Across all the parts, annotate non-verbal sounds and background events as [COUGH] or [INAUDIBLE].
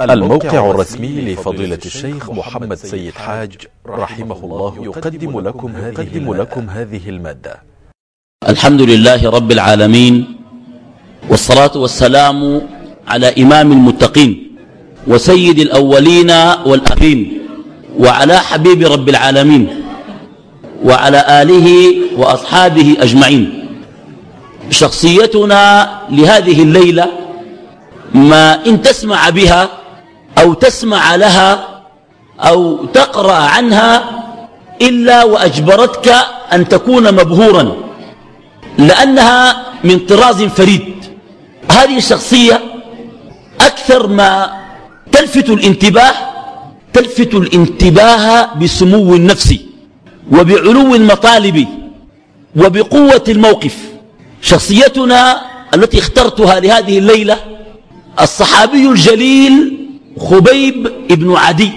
الموقع الرسمي لفضيلة الشيخ محمد سيد حاج رحمه الله يقدم لكم هذه, لكم هذه المادة. الحمد لله رب العالمين والصلاة والسلام على إمام المتقين وسيد الأولين والآخرين وعلى حبيب رب العالمين وعلى آله وأصحابه أجمعين. شخصيتنا لهذه الليلة ما إن تسمع بها أو تسمع لها أو تقرأ عنها إلا وأجبرتك أن تكون مبهورا لأنها من طراز فريد. هذه الشخصية أكثر ما تلفت الانتباه تلفت الانتباه بسمو النفس وبعلو المطالب وبقوة الموقف. شخصيتنا التي اخترتها لهذه الليلة الصحابي الجليل خبيب ابن عدي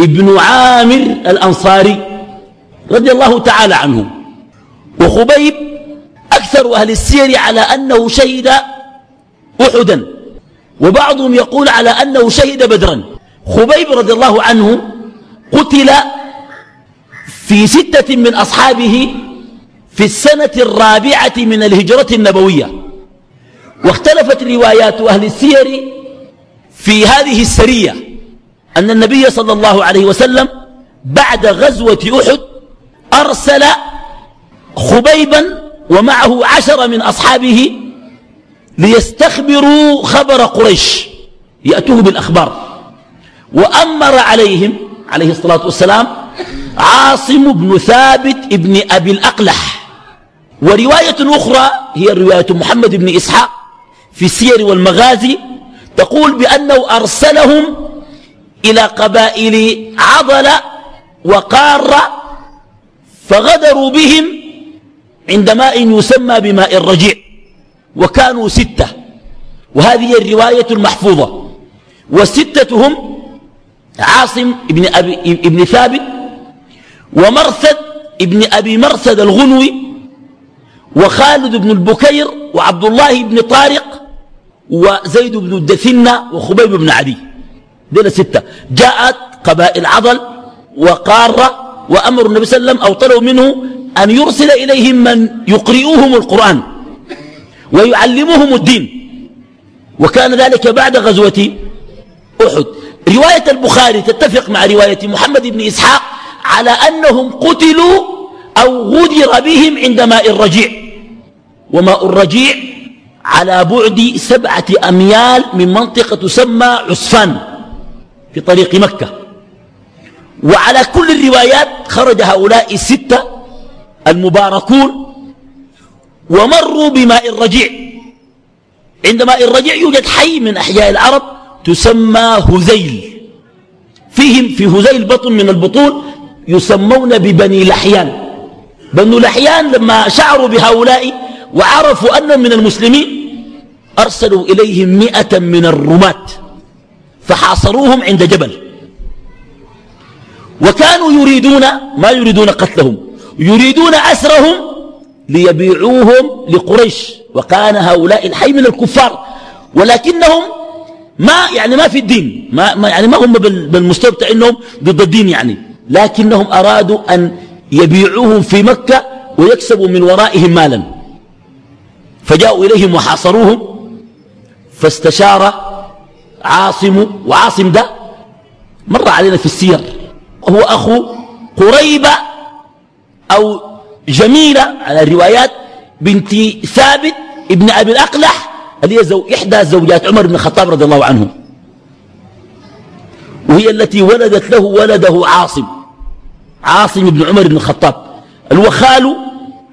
ابن عامر الأنصاري رضي الله تعالى عنه. وخبيب أكثر أهل السير على أنه شهد أحدا وبعضهم يقول على أنه شهد بدرا. خبيب رضي الله عنه قتل في ستة من أصحابه في السنة الرابعة من الهجرة النبوية. واختلفت روايات أهل السير في هذه السرية أن النبي صلى الله عليه وسلم بعد غزوة أحد أرسل خبيبا ومعه عشر من أصحابه ليستخبروا خبر قريش يأتوه بالأخبار. وأمر عليهم عليه الصلاة والسلام عاصم بن ثابت ابن أبي الأقلح. ورواية أخرى هي رواية محمد بن إسحاق في السير والمغازي تقول بأنه أرسلهم إلى قبائل عضل وقارة فغدروا بهم عند ماء يسمى بماء الرجيع وكانوا ستة. وهذه الرواية المحفوظة. والستة هم عاصم ابن, أبي ابن ثابت ومرثد ابن أبي مرثد الغنوي وخالد بن البكير وعبد الله بن طارق وزيد بن الدثنة وخبيب بن عدي دول ستة. جاءت قبائل عضل وقارة وأمر النبي صلى الله عليه وسلم أو طلبوا منه أن يرسل إليهم من يقرئوهم القرآن ويعلمهم الدين. وكان ذلك بعد غزوة أحد. رواية البخاري تتفق مع رواية محمد بن إسحاق على أنهم قتلوا أو غدر بهم عند ماء الرجيع. وماء الرجيع على بعد سبعة أميال من منطقة تسمى عسفان في طريق مكة. وعلى كل الروايات خرج هؤلاء الستة المباركون ومروا بماء الرجيع. عند ماء الرجيع يوجد حي من أحياء العرب تسمى هذيل فيهم في هذيل بطن من البطون يسمون ببني لحيان. بنو لحيان لما شعروا بهؤلاء وعرفوا أنهم من المسلمين أرسلوا إليهم مئة من الرماة فحاصروهم عند جبل. وكانوا يريدون ما يريدون قتلهم يريدون أسرهم ليبيعوهم لقريش. وكان هؤلاء الحي من الكفار ولكنهم ما يعني ما في الدين ما, ما يعني ما هم بالمستوى إنهم ضد الدين يعني. لكنهم أرادوا أن يبيعوهم في مكة ويكسبوا من ورائهم مالا. فجاءوا إليهم وحاصروهم فاستشار عاصم وعاصم ده مر علينا في السير. هو أخو قريبة أو جميلة على الروايات بنت ثابت ابن أبي الأقلح هي زو إحدى زوجات عمر بن الخطاب رضي الله عنه. وهي التي ولدت له ولده عاصم عاصم بن عمر بن الخطاب. الوخال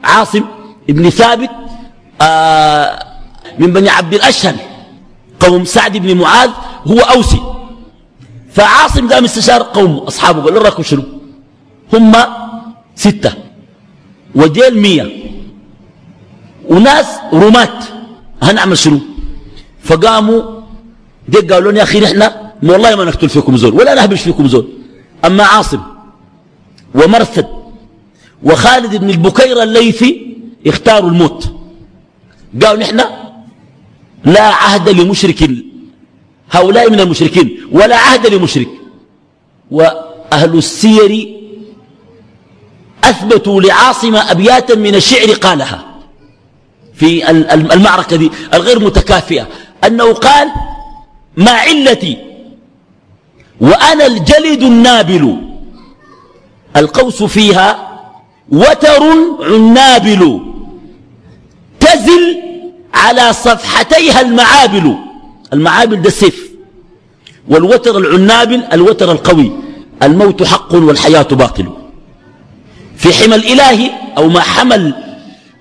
عاصم ابن ثابت آه من بني عبد الأشهل قوم سعد بن معاذ هو أوسي. فعاصم قام استشار قوم أصحابه قال راكم شنو؟ هم ستة. وديل مية. وناس رمات هنعمل شنو؟ فقاموا ديك قالوا لنا يا أخي نحن والله ما نقتل فيكم زول ولا نهبش فيكم زول. أما عاصم ومرثد وخالد بن البكير الليثي اختاروا الموت. قالوا نحن لا عهد لمشرك. هؤلاء من المشركين. ولا عهد لمشرك. وأهل السير أثبتوا لعاصم أبياتا من الشعر قالها. في المعركة دي الغير متكافئة. أنه قال ما علتي وأنا الجلد النابل. القوس فيها وتر عنابل تزل على صفحتيها المعابل. المعابل ده السيف والوتر العنابل الوتر القوي. الموت حق والحياة باطل. في حمى الإله أو ما حمل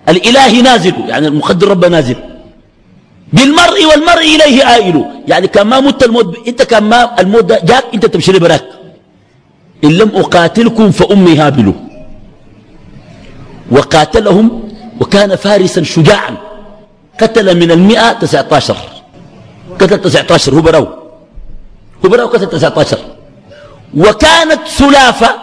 الإله نازل. يعني المقدر رب نازل. بالمرء والمرء إليه آئل. يعني كان ما مت الموت إنت كان ما الموت جاك إنت تمشي براك. إن لم أقاتلكم فأمي هابل. وقاتلهم وكان فارسا شجاعا. قتل من المئة تسعة عشر. قتل تسعة عشر هو براو. هو براو قتل تسعة عشر. وكانت سلافة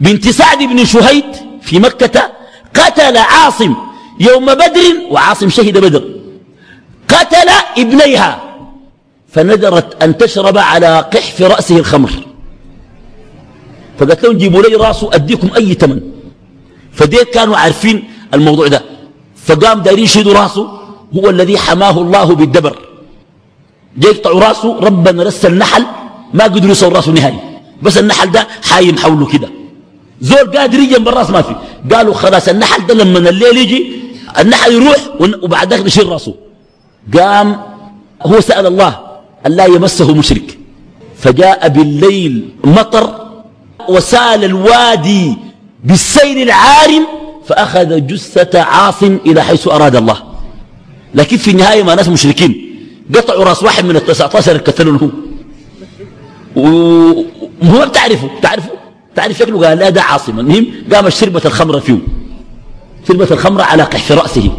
بنت سعد بن شهيد في مكة قتل عاصم يوم بدر وعاصم شهد بدر. قتل ابنيها فنذرت أن تشرب على قحف رأسه الخمر. فقالت لهم جيبوا لي راسه أديكم أي تمن. فديت كانوا عارفين الموضوع ده. فقام دارين يشهدوا راسه. هو الذي حماه الله بالدبر. جاي يقطعوا راسه ربنا رس النحل ما قدروا يسووا راسه نهائي. بس النحل ده حايم حوله كده. زول قادر يجي بالراس ما في. قالوا خلاص النحل ده لما الليل يجي النحل يروح وبعد ذلك نشيل راسه. قام هو سأل الله أن لا يمسه مشرك؟ فجاء بالليل مطر وسال الوادي بالسيل العارم فأخذ جثة عاصم إلى حيث أراد الله. لكن في النهاية ما ناس مشركين. قطعوا رأس واحد من التسعة عشر قتلونه وهو بتعرفه تعرفه تعرف شكله؟ قال لا ده عاصم. المهم قام شربة الخمر فيه. شربة الخمر على قحف رأسه.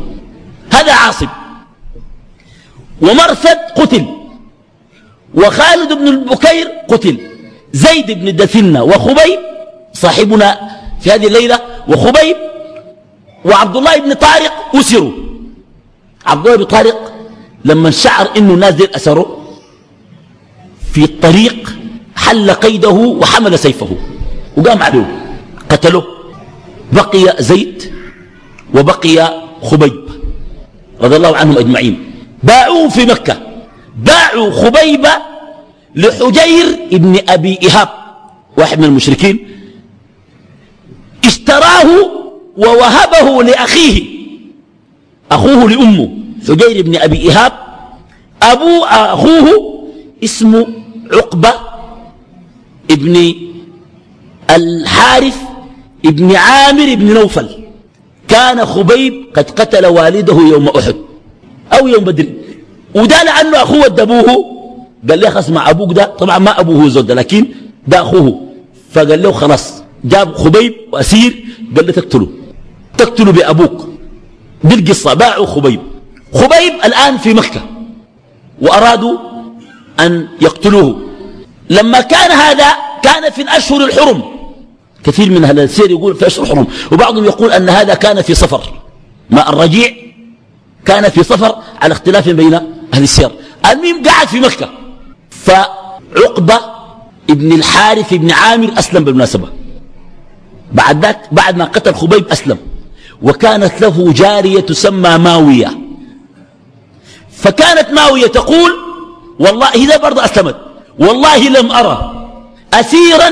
هذا عاصم. ومرثد قتل. وخالد بن البكير قتل. زيد بن الدثنة وخبيب صاحبنا في هذه الليلة وخبيب وعبد الله بن طارق أسروا. عبد الله بن طارق لما شعر إنه نازل أسره في الطريق حل قيده وحمل سيفه وقام عليه قتله بقي زيد وبقي خبيب رضي الله عنهم أجمعين. باعوه في مكة باعوا خبيب لحجير ابن أبي إهاب واحد من المشركين اشتراه ووهبه لأخيه. أخوه لأمه حجير بن أبي إهاب أبو أخوه اسمه عقبة ابن الحارث ابن عامر بن نوفل. كان خبيب قد قتل والده يوم أحد أو يوم بدر. وده لأنه أخوه ادبوه قال له خلاص مع أبوك ده. طبعا ما أبوه زود لكن ده أخوه. فقال له خلاص جاب خبيب وأسير قال له تقتله. تقتله بأبوك. دي القصة باعوا خبيب. خبيب الآن في مكة وأرادوا أن يقتلوه. لما كان هذا كان في الأشهر الحرم. كثير من أهل السير يقول في أشهر الحرم وبعضهم يقول أن هذا كان في صفر. ما الرجيع كان في صفر على اختلاف بين أهل السير. المهم قاعد في مكة. فعقبة ابن الحارث ابن عامر أسلم بالمناسبة. بعد ذاك بعد ما قتل خبيب أسلم. وكانت له جارية تسمى ماوية. فكانت ماوية تقول والله إذا برضه أسلمت. والله لم أرى أسيرا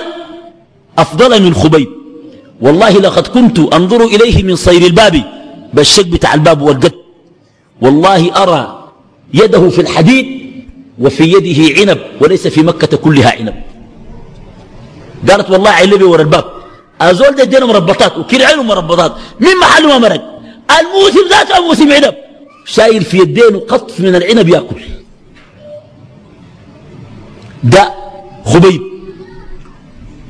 أفضل من خبيب. والله لقد كنت أنظر إليه من صير الباب. بالشك بتاع الباب والقد. والله أرى يده في الحديد وفي يده عنب وليس في مكة كلها عنب. قالت والله علبي ورا الباب. أزول ده ادينا مربطات وكرعين مربطات من محل ما مرق؟ الموسم ذاته موسم عنب. شايل في يدينه قطف من العنب يأكل. ده خبيب.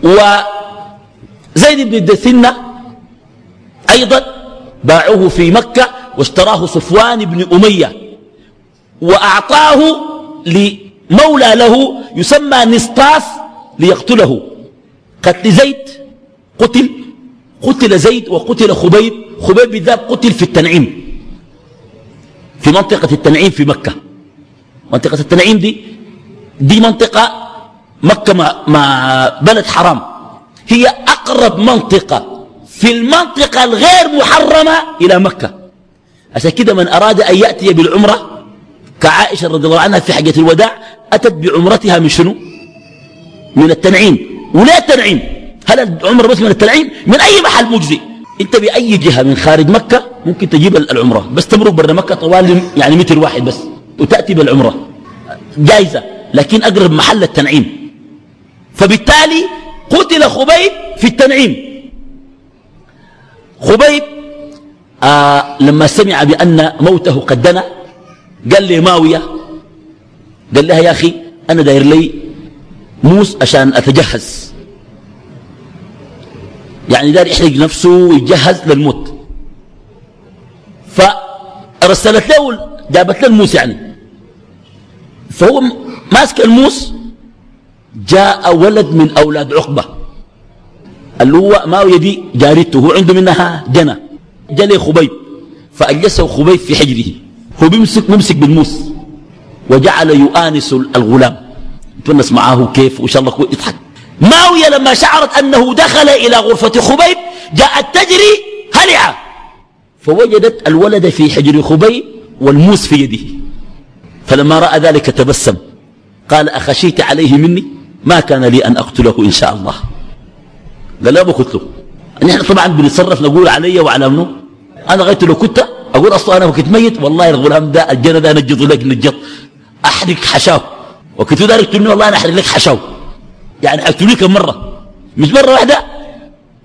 وزيد بن الدثنة أيضا باعوه في مكة واشتراه صفوان بن أمية. وأعطاه لمولى له يسمى نسطاس ليقتله. قتل زيد قتل قتل زيد وقتل خبيب خبيب بالذات قتل في التنعيم. في منطقة التنعيم في مكة. منطقة التنعيم دي دي منطقة مكة مع بلد حرام. هي أقرب منطقة في المنطقة الغير محرمة إلى مكة. عشان كده من أراد أن يأتي بالعمرة كعائشة رضي الله عنها في حجة الوداع أتت بعمرتها من شنو؟ من التنعيم. ولا التنعيم هل العمرة بس من التنعيم من أي محل مجزي؟ أنت بأي جهة من خارج مكة ممكن تجيب العمرة. بس تمرق برا مكة طوال يعني متر واحد بس وتأتي بالعمرة. جائزة لكن أقرب محل التنعيم فبالتالي قتل خبيب في التنعيم. خبيب آه لما سمع بأن موته قد دنا قال لي ماوية قال لها يا أخي أنا داير لي موس عشان أتجهز. يعني داير يحرق نفسه ويجهز للموت. فرسلت له جابت له الموس يعني. فهو ماسك الموس جاء ولد من أولاد عقبة. اللي هو ماوية دي جاريته هو عنده منها جنى جلي خبيب فأجلسه خبيب في حجره. هو بيمسك ممسك بالموس وجعل يؤانس الغلام. تونس معاه كيف وإن شاء الله يضحك. ماوية لما شعرت أنه دخل إلى غرفة خبيب جاءت تجري هلعة. فوجدت الولد في حجر خبيب والموس في يده. فلما رأى ذلك تبسم. قال أخشيت عليه مني؟ ما كان لي أن أقتله إن شاء الله. قال لا بقتله. نحن طبعا بنتصرف نقول علي وعلى منه أنا غيرت لو كنت أقول أصلا أنا وكنت ميت. والله الغلام ده الجنة ده نجد لك نجد. أحرق حشاه وكنت دارك تقول والله أنا أحرق لك حشاه يعني كم مرة. مش مرة واحدة.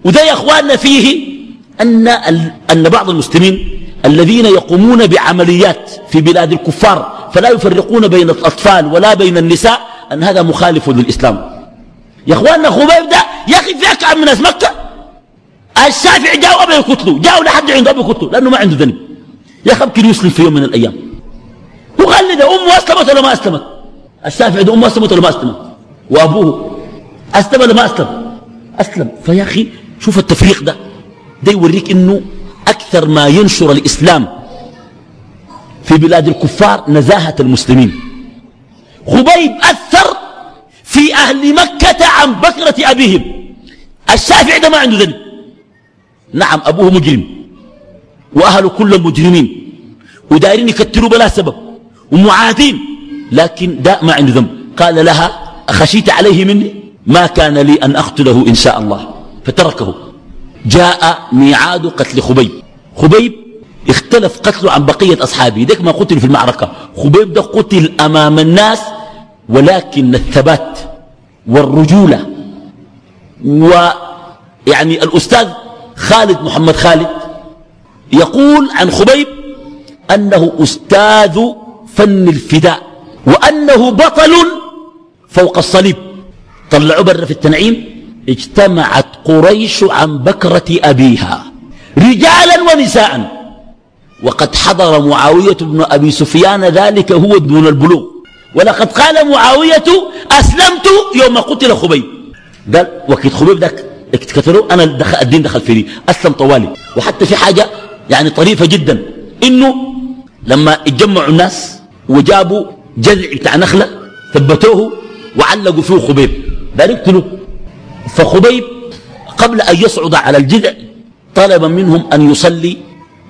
وده يا أخواننا فيه أن, أن بعض المسلمين الذين يقومون بعمليات في بلاد الكفار فلا يفرقون بين الأطفال ولا بين النساء أن هذا مخالف للإسلام. يا أخواننا خبيب ده يا أخي في أكعب من ناس مكة. الشافعي جاءوا أبي يقتلوا جاءوا لحد عنده أبي يقتلوا لأنه ما عنده ذنب. يا أخي يمكن يسلم في يوم من الأيام. وخلد أمه أسلمت ولا ما أسلمت؟ الشافعي ده أمه أسلمت ولا ما أسلمت؟ وأبوه. أسلم ولا ما أسلم؟ أسلم. فيا أخي شوف التفريق ده. ده يوريك إنه أكثر ما ينشر الإسلام في بلاد الكفار نزاهة المسلمين. خبيب أثر في أهل مكة عن بكرة أبيهم. الشافعي ده ما عنده ذنب نعم أبوه مجرم. وأهله كلهم مجرمين. ودايرين يكتروا بلا سبب. ومعادين. لكن ده ما عنده ذنب. قال لها أخشيت عليه مني؟ ما كان لي أن أقتله إن شاء الله. فتركه. جاء ميعاد قتل خبيب. خبيب اختلف قتله عن بقية أصحابه. ذلك ما قتل في المعركة. خبيب ده قتل أمام الناس ولكن الثبات والرجولة ويعني الأستاذ خالد محمد خالد يقول عن خبيب أنه أستاذ فن الفداء وأنه بطل فوق الصليب. طلعوا برا في التنعيم اجتمعت قريش عن بكرة أبيها رجالا ونساء. وقد حضر معاوية بن أبي سفيان ذلك هو دون البلوغ. ولقد قال معاوية أسلمت يوم قتل خبيب. قال وقت خبيب ذاك اكتكتروا أنا دخل الدين دخل فيني أسلم طوالي وحتى في حاجة يعني طريفة جدا إنه لما اتجمعوا الناس وجابوا جذع بتاع نخلة ثبتوه وعلقوا فيه خبيب. دار يقتلوا. فخبيب قبل أن يصعد على الجذع طلب منهم أن يصلي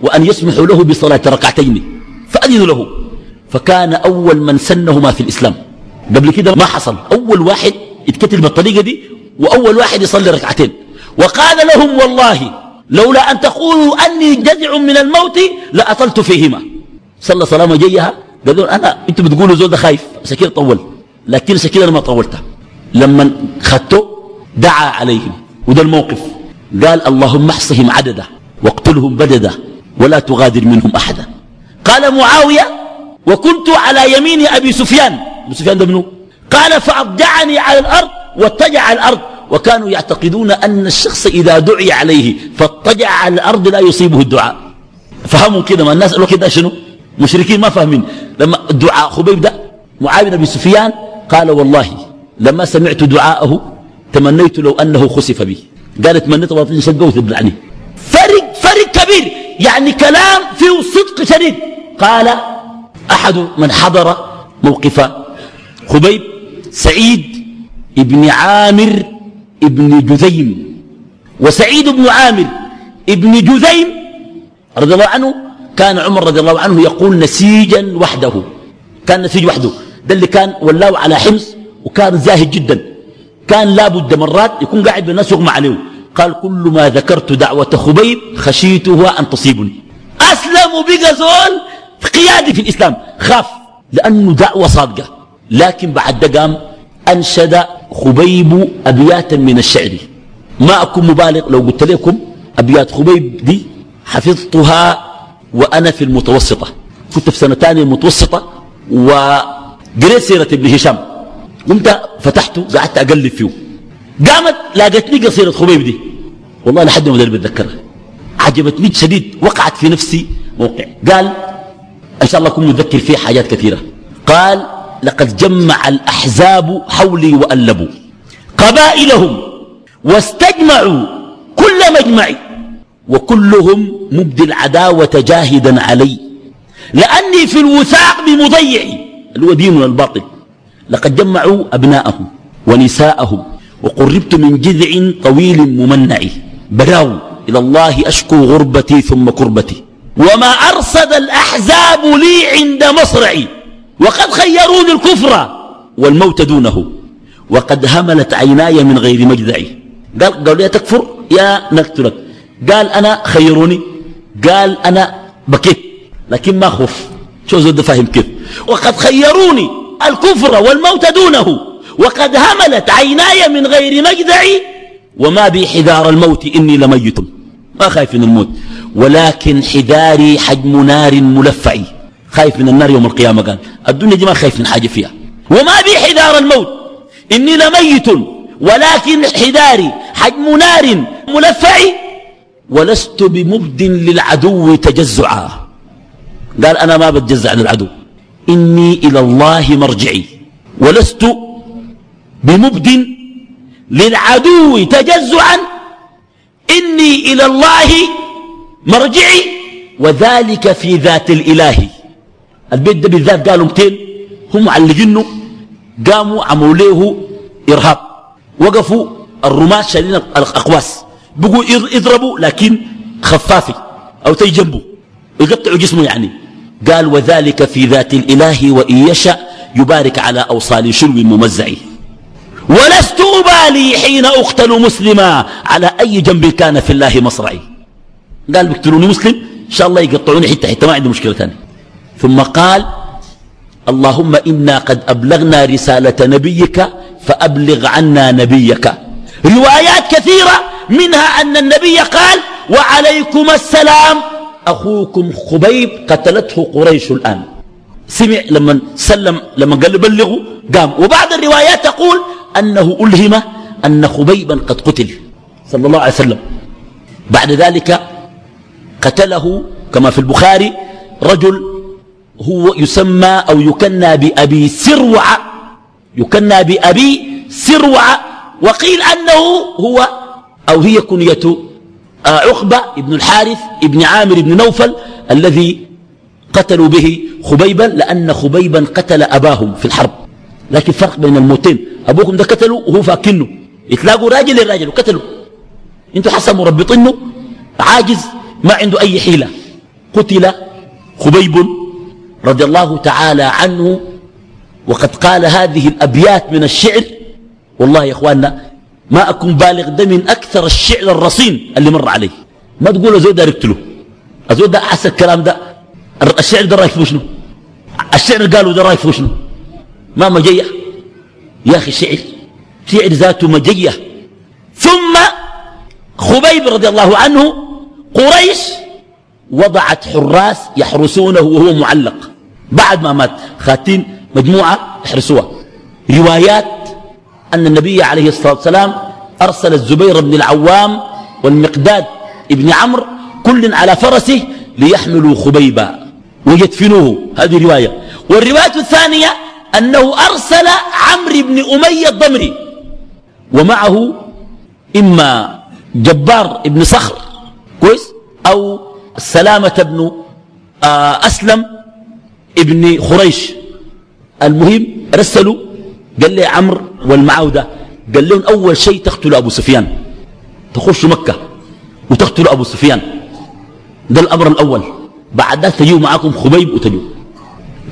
وأن يسمحوا له بصلاة ركعتين. فأذنوا له. فكان أول من سنهما في الإسلام. قبل كده ما حصل. أول واحد يتقتل بالطريقة دي وأول واحد يصلي ركعتين. وقال لهم والله لولا أن تقولوا أني جزع من الموت لأطلت فيهما. صلى صلاة جيها. قالوا أنا أنتم بتقولوا زول ده خايف. سكير طول. لكن سكير أنا ما طولتها. لما خدته دعا عليهم. وده الموقف. قال اللهم احصهم عددا واقتلهم بددا ولا تغادر منهم أحدا. قال معاوية وكنت على يمين أبي سفيان. أبي سفيان ده منه قال فأضجعني على الأرض واتجع على الأرض. وكانوا يعتقدون أن الشخص إذا دعي عليه فاتجع على الأرض لا يصيبه الدعاء. فهموا كده ما الناس قالوا كده شنو؟ مشركين ما فاهمين. لما الدعاء خبيب ده معاوية بن سفيان قال والله لما سمعت دعاءه تمنيت لو أنه خسف بي. قال تمنيت الله تنشقه وتبلعني فرق فرق كبير. يعني كلام فيه صدق شديد. قال أحد من حضر موقف خبيب سعيد ابن عامر ابن جذيم وسعيد بن عامر ابن جذيم رضي الله عنه كان عمر رضي الله عنه يقول نسيجا وحده. كان نسيج وحده. ده اللي كان ولاه على حمص. وكان زاهد جدا. كان لابد مرات يكون قاعد بالناس يغمى عليه قال كل ما ذكرت دعوة خبيب خشيتها أن تصيبني. أسلم بقى زول قيادي في الإسلام. خاف لأنه دعوة صادقة. لكن بعد دقام أنشد خبيب أبياتا من الشعر. ما أكون مبالغ لو قلت لكم أبيات خبيب دي حفظتها وأنا في المتوسطة. كنت في سنة ثانية متوسطة وقريت سيرة ابن هشام. قمت فتحته قعدت أقلب فيه. قامت لاقتني قصيرة خبيب دي. والله لحد ما بتذكرها. عجبتني شديد وقعت في نفسي موقع. قال إن شاء الله أكون متذكر فيه حاجات كثيرة. قال لقد جمع الأحزاب حولي وألبوا. قبائلهم واستجمعوا كل مجمع وكلهم مبدي العداوة جاهدا علي. لأني في الوثاق بمضيعي. اللي هو ديننا الباطل. لقد جمعوا أبناءهم ونساءهم وقربت من جذع طويل ممنع. براو إلى الله أشكو غربتي ثم كربتي. وما أرصد الأحزاب لي عند مصرعي وقد خيروني الكفر والموت دونه. وقد هملت عيناي من غير مجدعي قال قالوا لي تكفر يا نقتلك. قال أنا خيروني. قال أنا بكيت. لكن ما خوف. شو زود فاهم كيف؟ وقد خيروني. الكفر والموت دونه. وقد هملت عيناي من غير مجدعي وما بي حذار الموت إني لميت. ما خايف من الموت. ولكن حذاري حجم نار ملفعي خايف من النار يوم القيامة قال. الدنيا دي ما خايف من حاجة فيها. وما بي حذار الموت. إني لميت. ولكن حذاري حجم نار ملفعي ولست بمبد للعدو تجزعا. قال أنا ما بتجزع للعدو. إني إلى الله مرجعي. ولست بمبد للعدو تجزعا. إني إلى الله مرجعي. وذلك في ذات الإله. البيت ده بالذات قالوا 200 هم معلقينه. قاموا عملوا له إرهاب. وقفوا الرماة شايلين الأقواس. بقوا يضربوا لكن خفافي. أو تي جنبه يقطعوا جسمه يعني. قال وذلك في ذات الإله وإن يشأ يبارك على أوصال شلو ممزع ولست أبالي حين أقتل مسلما. على أي جنب كان في الله مصرعي. قال بيقتلوني مسلم؟ إن شاء الله يقطعوني حتى حتى ما عندي مشكلة ثانية. ثم قال اللهم إنا قد أبلغنا رسالة نبيك فأبلغ عنا نبيك. روايات كثيرة منها أن النبي قال وعليكم السلام أخوكم خبيب قتلته قريش الآن. سمع لما سلم لما قال بلغوا قام. وبعض الروايات تقول أنه ألهم أن خبيبا قد قتل صلى الله عليه وسلم. بعد ذلك قتله كما في البخاري رجل هو يسمى أو يكنى بأبي سروع يكنى بأبي سروع وقيل أنه هو أو هي كنية عقبة ابن الحارث ابن عامر بن نوفل الذي قتلوا به خبيبا لأن خبيبا قتل أباهم في الحرب. لكن فرق بين الموتين. أبوكم ده قتلوا وهو فاكنه. يتلاقوا راجل للراجل وقتلوا. أنتوا حسن مربطينه عاجز ما عنده أي حيلة. قتل خبيب رضي الله تعالى عنه. وقد قال هذه الأبيات من الشعر. والله يا إخواننا ما أكون بالغ ده من أكثر الشعر الرصين اللي مر عليه ما تقول أزود ده ركتله أزود ده أحس الكلام ده. الشعر ده رايك شنو؟ الشعر قالوا ده رايك شنو؟ ما مجية. يا أخي الشعر شعر ذاته مجية. ثم خبيب رضي الله عنه قريش وضعت حراس يحرسونه وهو معلق. بعد ما مات. خاتين مجموعة يحرسوها روايات أن النبي عليه الصلاة والسلام أرسل الزبير بن العوام والمقداد ابن عمرو كل على فرسه ليحملوا خبيبا ويدفنوه. هذه رواية. والرواية الثانية أنه أرسل عمرو بن أمية الضمري ومعه إما جبار بن صخر كويس؟ أو سلامة بن آه، أسلم ابن خريش. المهم رسلوا قال لي عمرو والمعاو ده قال لهم أول شيء تقتلوا أبو سفيان. تخشوا مكة وتقتلوا أبو سفيان. ده الأمر الأول. بعد ذلك تجيوا معاكم خبيب وتجيوا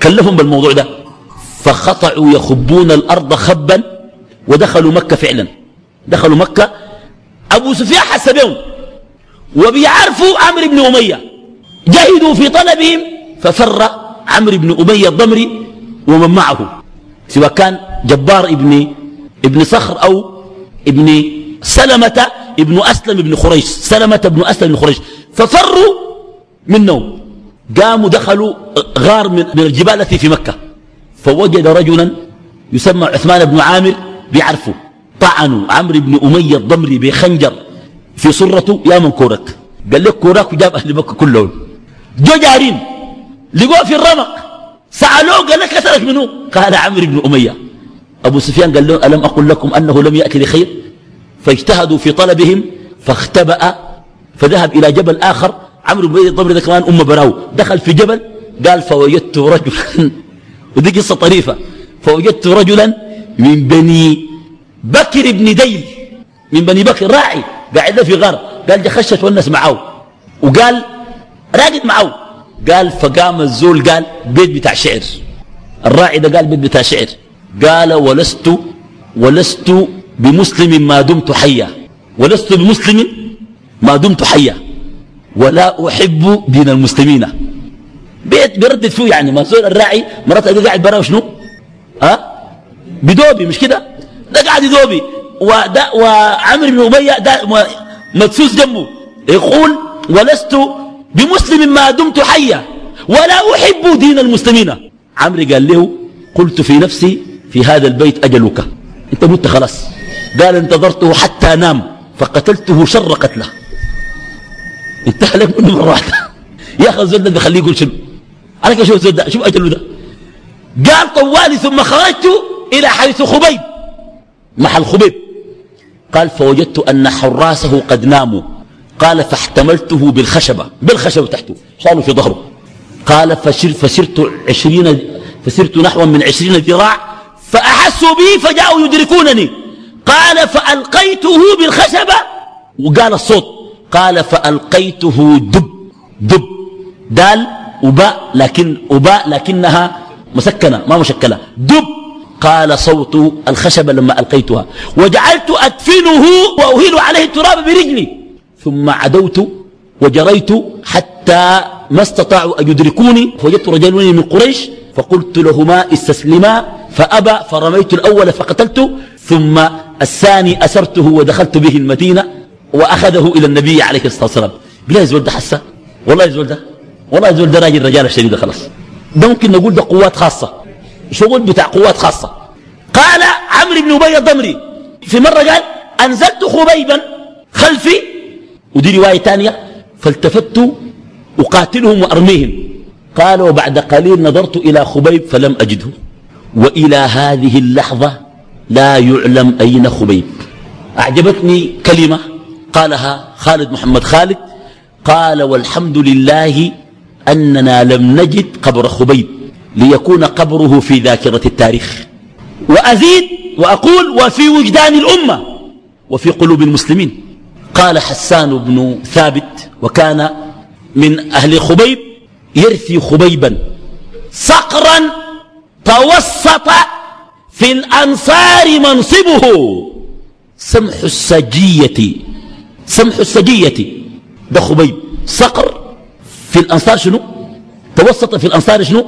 كلفهم بالموضوع ده. فخطعوا يخبون الأرض خبا ودخلوا مكة فعلا. دخلوا مكة. أبو سفيان حسبهم. وبيعرفوا عمرو بن أمية. جهدوا في طلبهم. ففر عمرو بن أمية الضمري ومن معه. سواء كان جبار ابن ابن صخر أو ابن سلمة ابن أسلم ابن خريش سلمة ابن أسلم ابن خريش. ففروا منهم. قاموا دخلوا غار من الجبال التي في مكة. فوجد رجلا يسمى عثمان بن عامر بيعرفه. طعنوا عمرو بن أمية الضمري بخنجر في صرته يا من كورك؟ قال لك كورك وجاب أهل مكة كلهم. جو جارين لقوه في الرمق. سألوه قال لك قتلك منو؟ قال عمرو بن أمية. أبو سفيان قال لهم ألم أقل لكم أنه لم يأتي لخير؟ فاجتهدوا في طلبهم فاختبأ فذهب إلى جبل آخر. عمرو بن الضمري ده كمان أم براو. دخل في جبل قال فوجدت رجلا. [LAUGHS] ودي قصة طريفة. فوجدت رجلا من بني بكر بن ديل. من بني بكر راعي. قاعد في غار. قال جا خشت والناس معه. وقال راقد معه. قال فقام الزول قال بيت بتاع شعر. الراعي ده قال بيت بتاع شعر. قال ولست ولست بمسلم ما دمت حيا. ولست بمسلم ما دمت حيا. ولا أحب دين المسلمين. بيت بردد فيه يعني ما زول الراعي مرات قاعد برا شنو ها؟ بدوبي مش كده؟ ده قاعد يدوبي وعمر بن أمية مدسوس جنبه. يقول ولست بمسلم ما دمت حيا. ولا أحب دين المسلمين. عمرو قال له قلت في نفسي في هذا البيت أجلك. أنت مت خلاص. قال انتظرته حتى نام فقتلته شر قتله انتهى لك منه مرة واحدة. يا أخي الزول ده بيخليه يقول شنو؟ كيف شوف الزول ده؟ شوف أجله ده. قال طوالي ثم خرجت إلى حيث خبيب. محل خبيب. قال فوجدت أن حراسه قد ناموا. قال فاحتملته بالخشبة. بالخشبة تحته. شالوا في ظهره. قال فسرت عشرين فسرت نحو من عشرين ذراع فأحسوا بي فجاءوا يدركونني. قال فألقيته بالخشبة وقال الصوت. قال فألقيته دب دب. دال وباء لكن وباء لكنها مسكنة ما مشكلة. دب قال صوت الخشبة لما ألقيتها. وجعلت أدفنه وأهيل عليه التراب برجلي. ثم عدوت وجريت حتى ما استطاعوا أن يدركوني. فوجدت رجلين من قريش فقلت لهما استسلما. فأبى فرميت الأول فقتلته ثم الثاني أسرته ودخلت به المدينة وأخذه إلى النبي عليه الصلاة والسلام. بلا يزول ده حسا؟ والله يزول ده؟ والله يزول ده راجل رجال الشديد خلاص. ده ممكن نقول ده قوات خاصة. شغل بتاع قوات خاصة. قال عمرو بن أبي الضمري في مرة قال أنزلت خبيبا خلفي. ودي رواية ثانية فالتفت أقاتلهم وأرميهم. قال وبعد قليل نظرت إلى خبيب فلم أجده. وإلى هذه اللحظة لا يعلم أين خبيب. أعجبتني كلمة قالها خالد محمد خالد قال والحمد لله أننا لم نجد قبر خبيب ليكون قبره في ذاكرة التاريخ. وأزيد وأقول وفي وجدان الأمة وفي قلوب المسلمين. قال حسان بن ثابت وكان من أهل خبيب يرثي خبيبا صقرا توسط في الأنصار منصبه. سمح السجية سمح السجية. ده خبيب صقر في الأنصار شنو؟ توسط في الأنصار شنو؟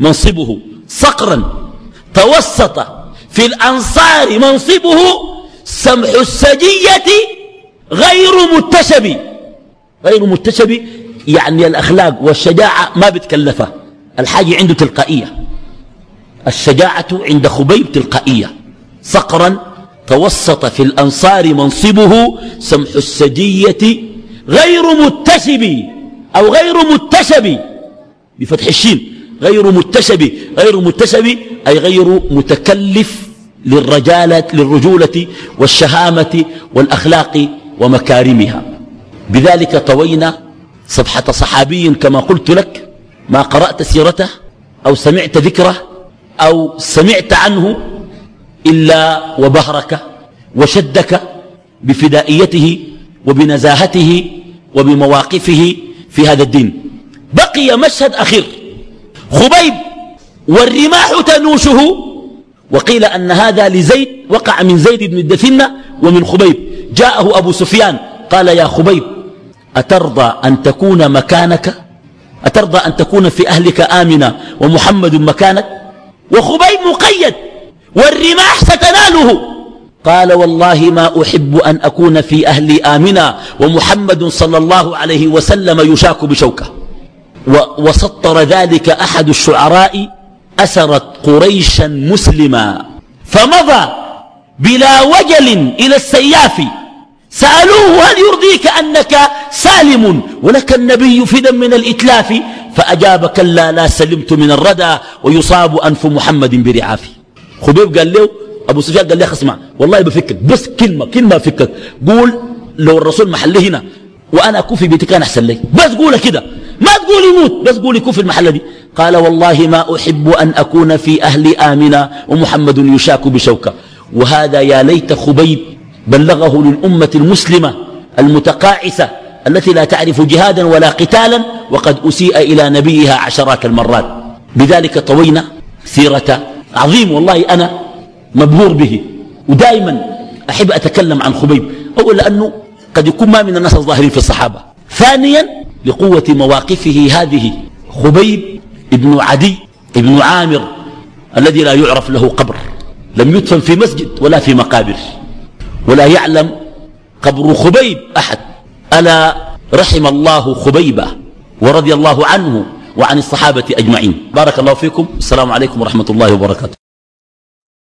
منصبه. صقرا. توسط في الأنصار منصبه سمح السجية غير متشب. غير متشب يعني الأخلاق والشجاعة ما بتكلفه. الحاجة عنده تلقائية. الشجاعة عند خبيب تلقائية. صقرا توسط في الأنصار منصبه سمح السجية غير متشب أو غير متشب بفتح الشين. غير متشب غير متشب أي غير متكلف للرجالة للرجولة والشهامة والأخلاق ومكارمها. بذلك طوينا صفحة صحابي كما قلت لك ما قرأت سيرته أو سمعت ذكره أو سمعت عنه إلا وبهرك وشدك بفدائيته وبنزاهته وبمواقفه في هذا الدين. بقي مشهد أخير. خبيب والرماح تنوشه. وقيل أن هذا لزيد وقع من زيد بن الدثنة ومن خبيب. جاءه أبو سفيان قال يا خبيب أترضى أن تكون مكانك؟ أترضى أن تكون في أهلك آمنا ومحمد مكانك؟ وخبيب مقيد والرماح ستناله. قال والله ما أحب أن أكون في أهلي آمنا ومحمد صلى الله عليه وسلم يشاك بشوكة. وسطر ذلك أحد الشعراء أسرت قريشا مسلما. فمضى بلا وجل إلى السياف. سألوه هل يرضيك أنك سالم ولك النبي فدا من الإتلاف؟ فأجاب كلا لا سلمت من الردى ويصاب أنف محمد برعافي. خبيب قال له أبو سفيان قال له اسمع والله بفكك بس كلمة كلمة فكك قول لو الرسول محل هنا وأنا أكون في بيتي كان أحسن لي بس قولها كده ما تقول يموت بس قولي كون في المحلة دي. قال والله ما أحب أن أكون في أهلي آمنا ومحمد يشاك بشوكة. وهذا يا ليت خبيب بلغه للأمة المسلمة المتقاعسة التي لا تعرف جهادا ولا قتالا وقد أسيء إلى نبيها عشرات المرات. بذلك طوينا سيرة عظيم والله أنا مبهور به. ودائما أحب أتكلم عن خبيب. أول لأنه قد يكون ما من الناس الظاهرين في الصحابة. ثانيا لقوة مواقفه هذه خبيب ابن عدي ابن عامر الذي لا يعرف له قبر. لم يدفن في مسجد ولا في مقابر. ولا يعلم قبر خبيب أحد. ألا رحم الله خبيبة ورضي الله عنه وعن الصحابة أجمعين. بارك الله فيكم. السلام عليكم ورحمة الله وبركاته.